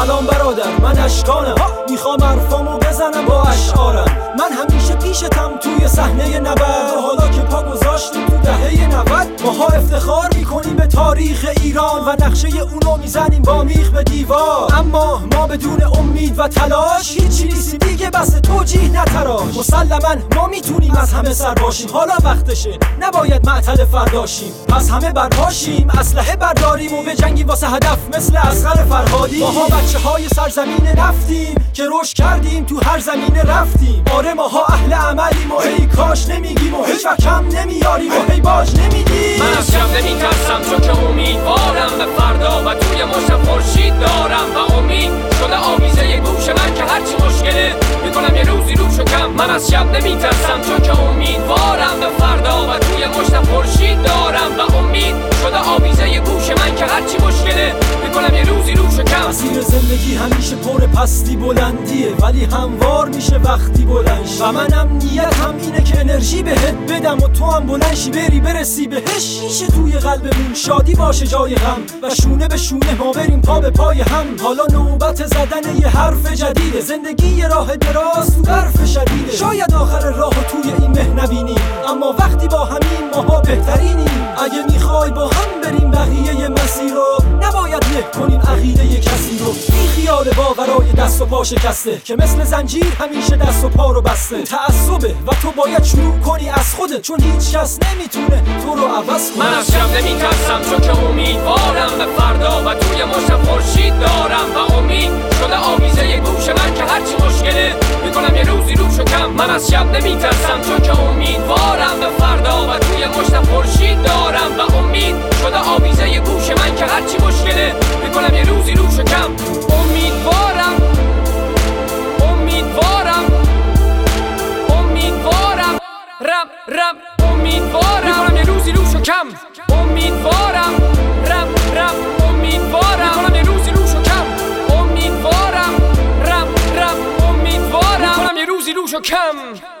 سلام برادر من اشکانم. می‌خوام حرفامو بزنم با اشعارم. من همیشه پیشتم توی صحنه نبرد. ماها افتخار می‌کنیم به تاریخ ایران و نقشه اونو می‌زنیم با میخ به دیوار. اما ما بدون امید و تلاش هیچی نیستیم. دیگه بس توجیه نتراش. مسلما ما می‌تونیم از همه سر باشیم. حالا وقتشه. نباید معطل فرداشیم پس همه برپاشیم. اسلحه برداریم و بجنگیم واسه هدف مثل اصغر فرهادی. ماها بچه های سرزمین رفتیم که رشد کردیم تو هر زمینه رفتیم. آره ماها اهل عملیم و هی کاش نمیگیم و هیچ کم نمیاریم و هی باج نمیدیم. من از نمیترسم چون که امیدوارم به فردا و توی مشتم خورشید دارم و امید شده آویزه گوش من که هرچی مشکله. می‌کنم یه روزی روش و کم من از شب نمیترسم چون که مسیر زندگی همیشه پر پستی بلندیه ولی هموار میشه وقتی بلند. و منم نیتم اینه که انرژی بهت بدم و تو هم بلند شی بری برسی بهش. میشه توی قلبمون شادی باشه جای غم و شونه به شونه ما بریم پا به پای هم. حالا نوبت زدن یه حرف جدیده. زندگی یه راه دراز تو برف شدیده. شاید آخر راه توی این مه نبینیم اما وقتی با همین ماها بهترینیم. اگه می‌خوای با هم بریم بقیه مسیر رو نباید نه کنیم. عقیده خیال باورای دست و پا شکسته که مثل زنجیر همیشه دست و پا رو بسته. تعصبه و تو باید شروع کنی از خودت چون هیچ کس نمی‌تونه تو رو عوض کنه. من از شب نمیترسم چون که امیدوارم به فردا و توی مشتم خورشید دارم و امید شده آویزه گوش من که هرچی مشکله. می‌کنم یه روزی روش و کم. من از شب نمیترسم چون که امیدوارم به فردا و rap, rap oh, Omidvora Piccola mia lusi, Lucio Cam Omidvora oh, Rap, rap, oh, omidvora Piccola mia lusi, Lucio Cam Omidvora Rap, rap, omidvora Piccola mia lusi, Lucio Cam